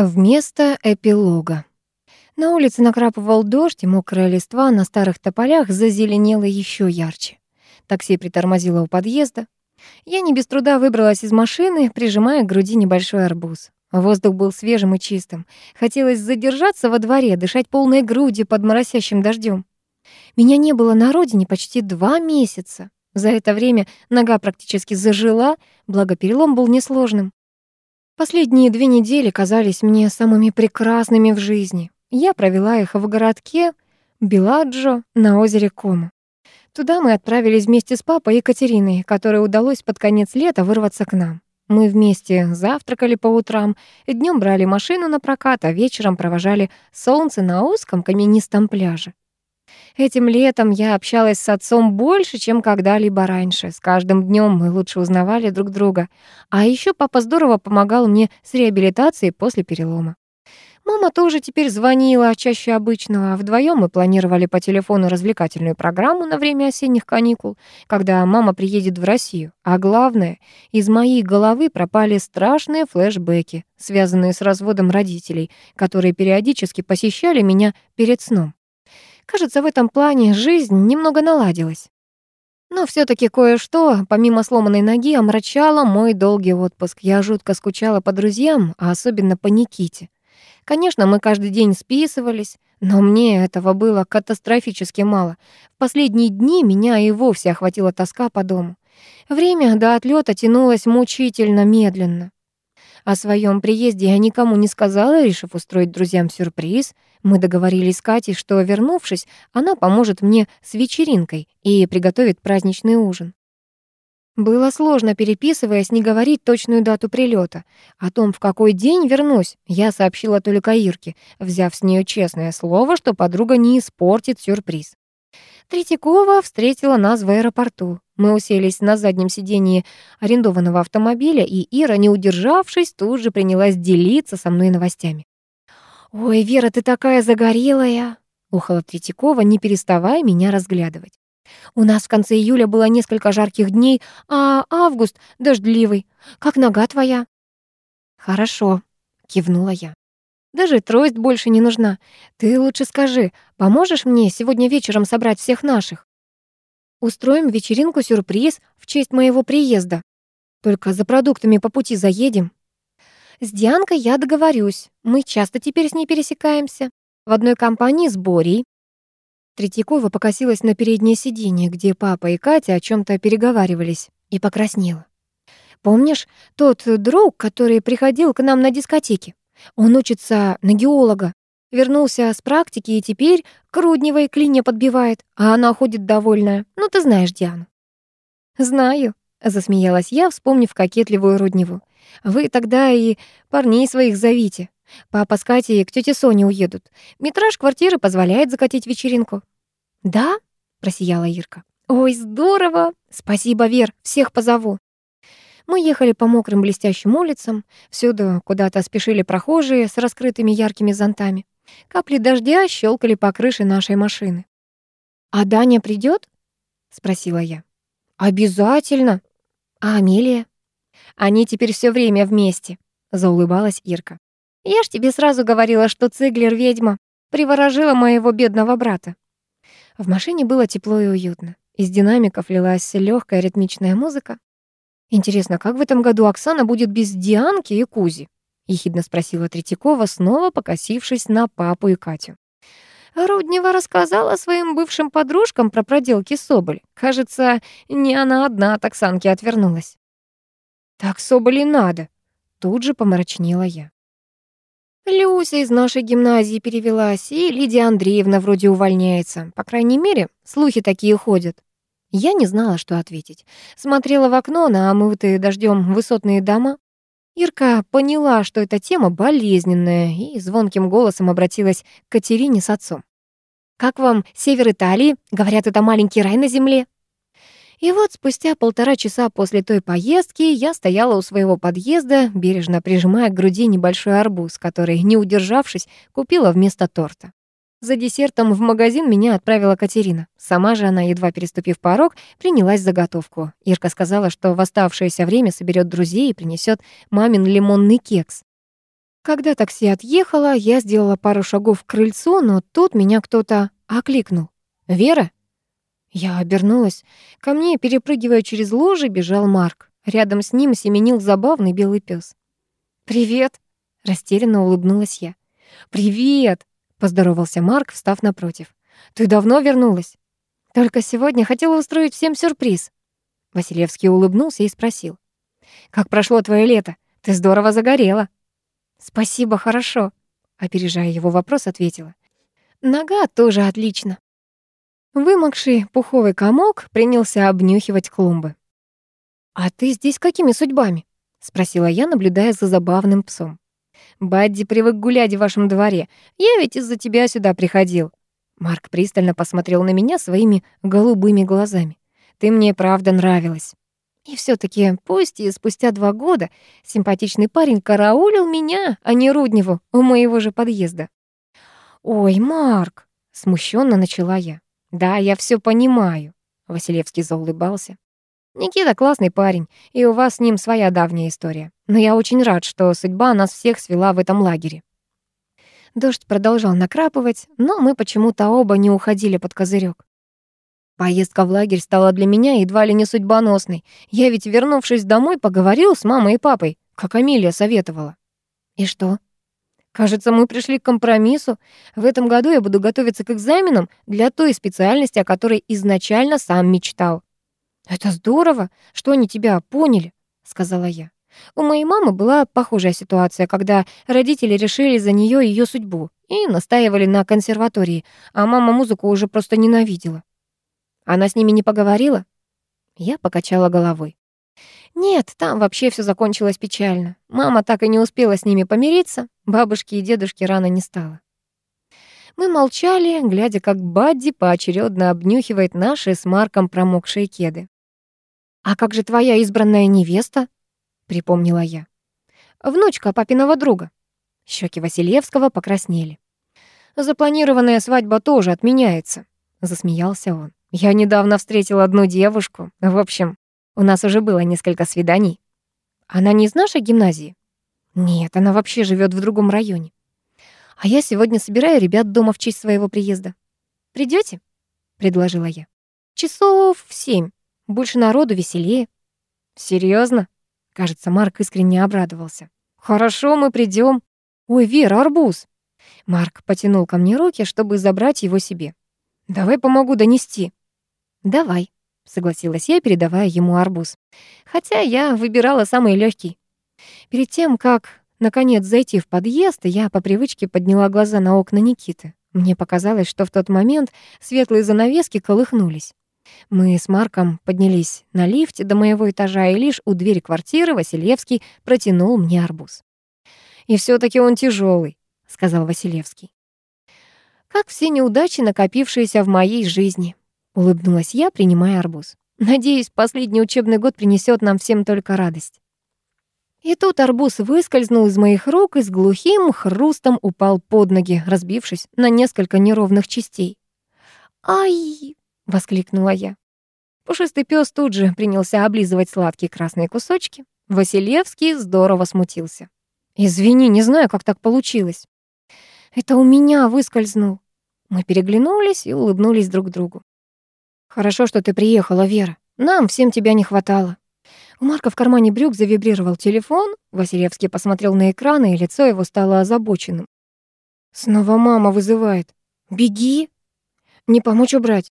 Вместо эпилога. На улице накрапывал дождь, и мокрая листва на старых тополях зазеленела еще ярче. Такси притормозило у подъезда. Я не без труда выбралась из машины, прижимая к груди небольшой арбуз. Воздух был свежим и чистым. Хотелось задержаться во дворе, дышать полной грудью под моросящим дождем. Меня не было на родине почти два месяца. За это время нога практически зажила, благо перелом был несложным. Последние две недели казались мне самыми прекрасными в жизни. Я провела их в городке Беладжо на озере Кома. Туда мы отправились вместе с папой и Екатериной, которой удалось под конец лета вырваться к нам. Мы вместе завтракали по утрам, днем брали машину на прокат, а вечером провожали солнце на узком каменистом пляже. Этим летом я общалась с отцом больше, чем когда-либо раньше. С каждым днем мы лучше узнавали друг друга. А еще папа здорово помогал мне с реабилитацией после перелома. Мама тоже теперь звонила чаще обычного. Вдвоем мы планировали по телефону развлекательную программу на время осенних каникул, когда мама приедет в Россию. А главное, из моей головы пропали страшные флешбеки, связанные с разводом родителей, которые периодически посещали меня перед сном. Кажется, в этом плане жизнь немного наладилась. Но все таки кое-что, помимо сломанной ноги, омрачало мой долгий отпуск. Я жутко скучала по друзьям, а особенно по Никите. Конечно, мы каждый день списывались, но мне этого было катастрофически мало. В последние дни меня и вовсе охватила тоска по дому. Время до отлета тянулось мучительно медленно. О своем приезде я никому не сказала, решив устроить друзьям сюрприз. Мы договорились с Катей, что, вернувшись, она поможет мне с вечеринкой и приготовит праздничный ужин. Было сложно, переписываясь, не говорить точную дату прилета. О том, в какой день вернусь, я сообщила только Ирке, взяв с нее честное слово, что подруга не испортит сюрприз. Третьякова встретила нас в аэропорту. Мы уселись на заднем сидении арендованного автомобиля, и Ира, не удержавшись, тут же принялась делиться со мной новостями. «Ой, Вера, ты такая загорелая!» — ухала Третьякова, не переставая меня разглядывать. «У нас в конце июля было несколько жарких дней, а август — дождливый. Как нога твоя?» «Хорошо», — кивнула я. Даже трость больше не нужна. Ты лучше скажи, поможешь мне сегодня вечером собрать всех наших? Устроим вечеринку-сюрприз в честь моего приезда. Только за продуктами по пути заедем. С Дианкой я договорюсь. Мы часто теперь с ней пересекаемся. В одной компании с Борей. Третьякова покосилась на переднее сиденье, где папа и Катя о чем то переговаривались, и покраснела. «Помнишь тот друг, который приходил к нам на дискотеке? Он учится на геолога. Вернулся с практики и теперь к Рудневой клине подбивает, а она ходит довольная. Ну, ты знаешь Диану. «Знаю», — засмеялась я, вспомнив кокетливую Рудневу. «Вы тогда и парней своих зовите. Папа с Катей к тете Соне уедут. Метраж квартиры позволяет закатить вечеринку». «Да?» — просияла Ирка. «Ой, здорово! Спасибо, Вер, всех позову». Мы ехали по мокрым блестящим улицам, всюду куда-то спешили прохожие с раскрытыми яркими зонтами. Капли дождя щелкали по крыше нашей машины. «А Даня придет? спросила я. «Обязательно!» «А Амелия?» «Они теперь все время вместе», — заулыбалась Ирка. «Я ж тебе сразу говорила, что Циглер ведьма. Приворожила моего бедного брата». В машине было тепло и уютно. Из динамиков лилась легкая ритмичная музыка. «Интересно, как в этом году Оксана будет без Дианки и Кузи?» — ехидно спросила Третьякова, снова покосившись на папу и Катю. Руднева рассказала своим бывшим подружкам про проделки Соболь. Кажется, не она одна от Оксанки отвернулась. «Так Соболи надо!» — тут же помрачнела я. Люся из нашей гимназии перевелась, и Лидия Андреевна вроде увольняется. По крайней мере, слухи такие ходят. Я не знала, что ответить. Смотрела в окно на омытые дождем высотные дома. Ирка поняла, что эта тема болезненная, и звонким голосом обратилась к Катерине с отцом. «Как вам север Италии? Говорят, это маленький рай на земле». И вот спустя полтора часа после той поездки я стояла у своего подъезда, бережно прижимая к груди небольшой арбуз, который, не удержавшись, купила вместо торта. За десертом в магазин меня отправила Катерина. Сама же она, едва переступив порог, принялась заготовку. Ирка сказала, что в оставшееся время соберет друзей и принесет мамин лимонный кекс. Когда такси отъехало, я сделала пару шагов к крыльцу, но тут меня кто-то окликнул. «Вера?» Я обернулась. Ко мне, перепрыгивая через лужи, бежал Марк. Рядом с ним семенил забавный белый пес. «Привет!» — растерянно улыбнулась я. «Привет!» — поздоровался Марк, встав напротив. «Ты давно вернулась?» «Только сегодня хотела устроить всем сюрприз». Василевский улыбнулся и спросил. «Как прошло твое лето? Ты здорово загорела». «Спасибо, хорошо», — опережая его вопрос, ответила. «Нога тоже отлично». Вымокший пуховый комок принялся обнюхивать клумбы. «А ты здесь какими судьбами?» — спросила я, наблюдая за забавным псом. «Бадди привык гулять в вашем дворе. Я ведь из-за тебя сюда приходил». Марк пристально посмотрел на меня своими голубыми глазами. «Ты мне правда нравилась». И все таки пусть и спустя два года, симпатичный парень караулил меня, а не Рудневу, у моего же подъезда. «Ой, Марк!» — смущенно начала я. «Да, я все понимаю», — Василевский заулыбался. «Никита классный парень, и у вас с ним своя давняя история. Но я очень рад, что судьба нас всех свела в этом лагере». Дождь продолжал накрапывать, но мы почему-то оба не уходили под козырек. Поездка в лагерь стала для меня едва ли не судьбоносной. Я ведь, вернувшись домой, поговорил с мамой и папой, как Амилия советовала. И что? Кажется, мы пришли к компромиссу. В этом году я буду готовиться к экзаменам для той специальности, о которой изначально сам мечтал. «Это здорово, что они тебя поняли», — сказала я. У моей мамы была похожая ситуация, когда родители решили за нее ее судьбу и настаивали на консерватории, а мама музыку уже просто ненавидела. Она с ними не поговорила? Я покачала головой. Нет, там вообще все закончилось печально. Мама так и не успела с ними помириться, бабушки и дедушки рано не стало. Мы молчали, глядя, как Бадди поочередно обнюхивает наши с Марком промокшие кеды. «А как же твоя избранная невеста?» — припомнила я. «Внучка папиного друга». Щеки Василевского покраснели. «Запланированная свадьба тоже отменяется», — засмеялся он. «Я недавно встретил одну девушку. В общем, у нас уже было несколько свиданий. Она не из нашей гимназии? Нет, она вообще живет в другом районе. А я сегодня собираю ребят дома в честь своего приезда. Придете? предложила я. Часов в семь. Больше народу, веселее. Серьезно? Кажется, Марк искренне обрадовался. Хорошо, мы придем. Ой, Вера, арбуз. Марк потянул ко мне руки, чтобы забрать его себе. Давай помогу донести. Давай согласилась я, передавая ему арбуз. Хотя я выбирала самый легкий. Перед тем, как, наконец, зайти в подъезд, я по привычке подняла глаза на окна Никиты. Мне показалось, что в тот момент светлые занавески колыхнулись. Мы с Марком поднялись на лифте до моего этажа, и лишь у двери квартиры Василевский протянул мне арбуз. «И все таки он тяжелый, сказал Василевский. «Как все неудачи, накопившиеся в моей жизни. Улыбнулась я, принимая арбуз. Надеюсь, последний учебный год принесет нам всем только радость. И тут арбуз выскользнул из моих рук и с глухим хрустом упал под ноги, разбившись на несколько неровных частей. «Ай!» — воскликнула я. Пушистый пес тут же принялся облизывать сладкие красные кусочки. Василевский здорово смутился. «Извини, не знаю, как так получилось». «Это у меня выскользнул». Мы переглянулись и улыбнулись друг другу. «Хорошо, что ты приехала, Вера. Нам всем тебя не хватало». У Марка в кармане брюк завибрировал телефон. Василевский посмотрел на экран, и лицо его стало озабоченным. «Снова мама вызывает. Беги!» «Не помочь убрать?»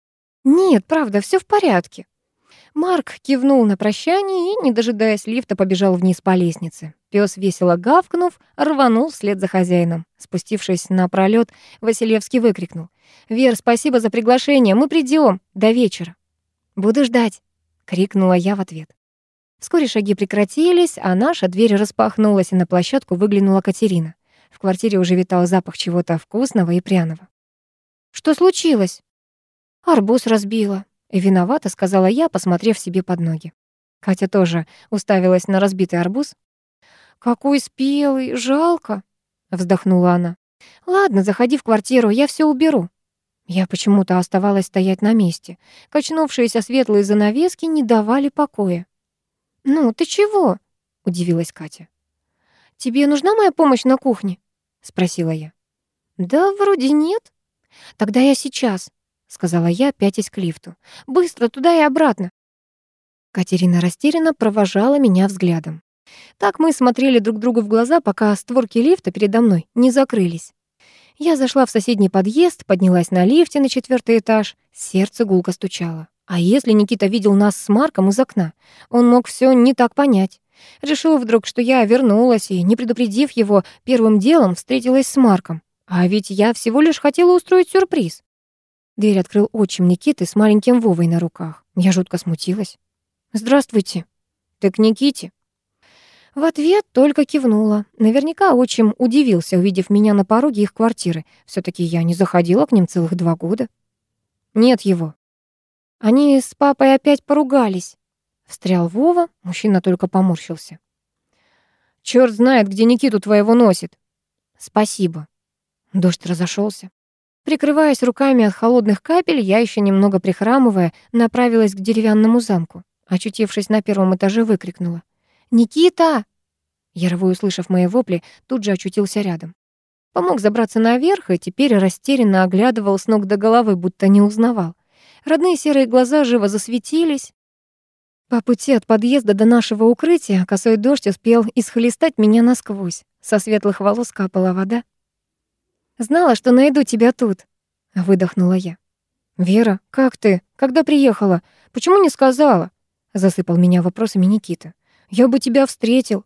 «Нет, правда, все в порядке». Марк кивнул на прощание и, не дожидаясь лифта, побежал вниз по лестнице. Пес, весело гавкнув, рванул вслед за хозяином. Спустившись на пролет, Василевский выкрикнул. «Вер, спасибо за приглашение, мы придем до вечера». «Буду ждать», — крикнула я в ответ. Вскоре шаги прекратились, а наша дверь распахнулась, и на площадку выглянула Катерина. В квартире уже витал запах чего-то вкусного и пряного. «Что случилось?» «Арбуз разбила», — виновата, сказала я, посмотрев себе под ноги. Катя тоже уставилась на разбитый арбуз. «Какой спелый, жалко», — вздохнула она. «Ладно, заходи в квартиру, я все уберу». Я почему-то оставалась стоять на месте. Качнувшиеся светлые занавески не давали покоя. «Ну, ты чего?» — удивилась Катя. «Тебе нужна моя помощь на кухне?» — спросила я. «Да, вроде нет». «Тогда я сейчас», — сказала я, пятясь к лифту. «Быстро туда и обратно». Катерина растерянно провожала меня взглядом. Так мы смотрели друг другу в глаза, пока створки лифта передо мной не закрылись. Я зашла в соседний подъезд, поднялась на лифте на четвертый этаж. Сердце гулко стучало. А если Никита видел нас с Марком из окна? Он мог все не так понять. Решил вдруг, что я вернулась и, не предупредив его, первым делом встретилась с Марком. А ведь я всего лишь хотела устроить сюрприз. Дверь открыл отчим Никиты с маленьким Вовой на руках. Я жутко смутилась. «Здравствуйте». «Ты к Никите?» В ответ только кивнула. Наверняка отчим удивился, увидев меня на пороге их квартиры. все таки я не заходила к ним целых два года. «Нет его». «Они с папой опять поругались», — встрял Вова, мужчина только поморщился. «Чёрт знает, где Никиту твоего носит». «Спасибо». Дождь разошелся. Прикрываясь руками от холодных капель, я еще немного прихрамывая, направилась к деревянному замку. Очутившись на первом этаже, выкрикнула. «Никита!» Яровой, услышав мои вопли, тут же очутился рядом. Помог забраться наверх и теперь растерянно оглядывал с ног до головы, будто не узнавал. Родные серые глаза живо засветились. По пути от подъезда до нашего укрытия косой дождь успел исхлестать меня насквозь. Со светлых волос капала вода. «Знала, что найду тебя тут», — выдохнула я. «Вера, как ты? Когда приехала? Почему не сказала?» засыпал меня вопросами Никита. «Я бы тебя встретил».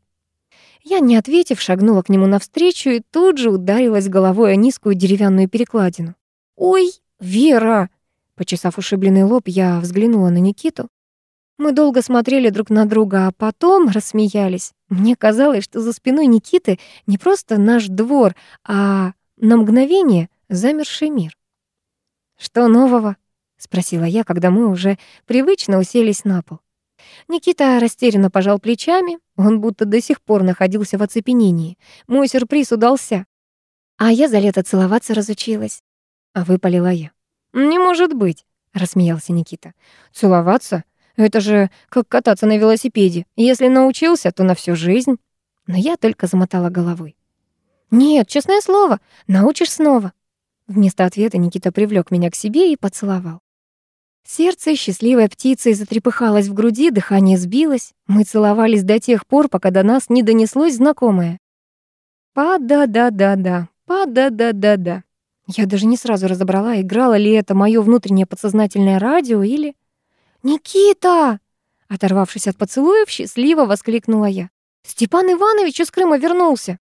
Я, не ответив, шагнула к нему навстречу и тут же ударилась головой о низкую деревянную перекладину. «Ой, Вера!» Почесав ушибленный лоб, я взглянула на Никиту. Мы долго смотрели друг на друга, а потом рассмеялись. Мне казалось, что за спиной Никиты не просто наш двор, а на мгновение замерший мир. «Что нового?» — спросила я, когда мы уже привычно уселись на пол. Никита растерянно пожал плечами, он будто до сих пор находился в оцепенении. Мой сюрприз удался. А я за лето целоваться разучилась. А выпалила я. «Не может быть», — рассмеялся Никита. «Целоваться? Это же как кататься на велосипеде. Если научился, то на всю жизнь». Но я только замотала головой. «Нет, честное слово, научишь снова». Вместо ответа Никита привлёк меня к себе и поцеловал. Сердце счастливой птицей затрепыхалось в груди, дыхание сбилось. Мы целовались до тех пор, пока до нас не донеслось знакомое. «Па-да-да-да-да, па-да-да-да-да». Я даже не сразу разобрала, играло ли это моё внутреннее подсознательное радио или... «Никита!» Оторвавшись от поцелуев, счастливо воскликнула я. «Степан Иванович из Крыма вернулся!»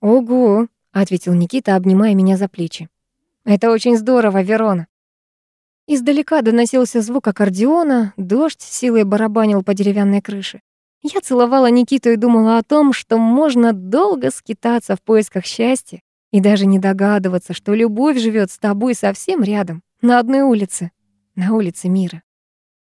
«Ого!» — ответил Никита, обнимая меня за плечи. «Это очень здорово, Верона. Издалека доносился звук аккордеона, дождь силой барабанил по деревянной крыше. Я целовала Никиту и думала о том, что можно долго скитаться в поисках счастья и даже не догадываться, что любовь живет с тобой совсем рядом, на одной улице, на улице мира.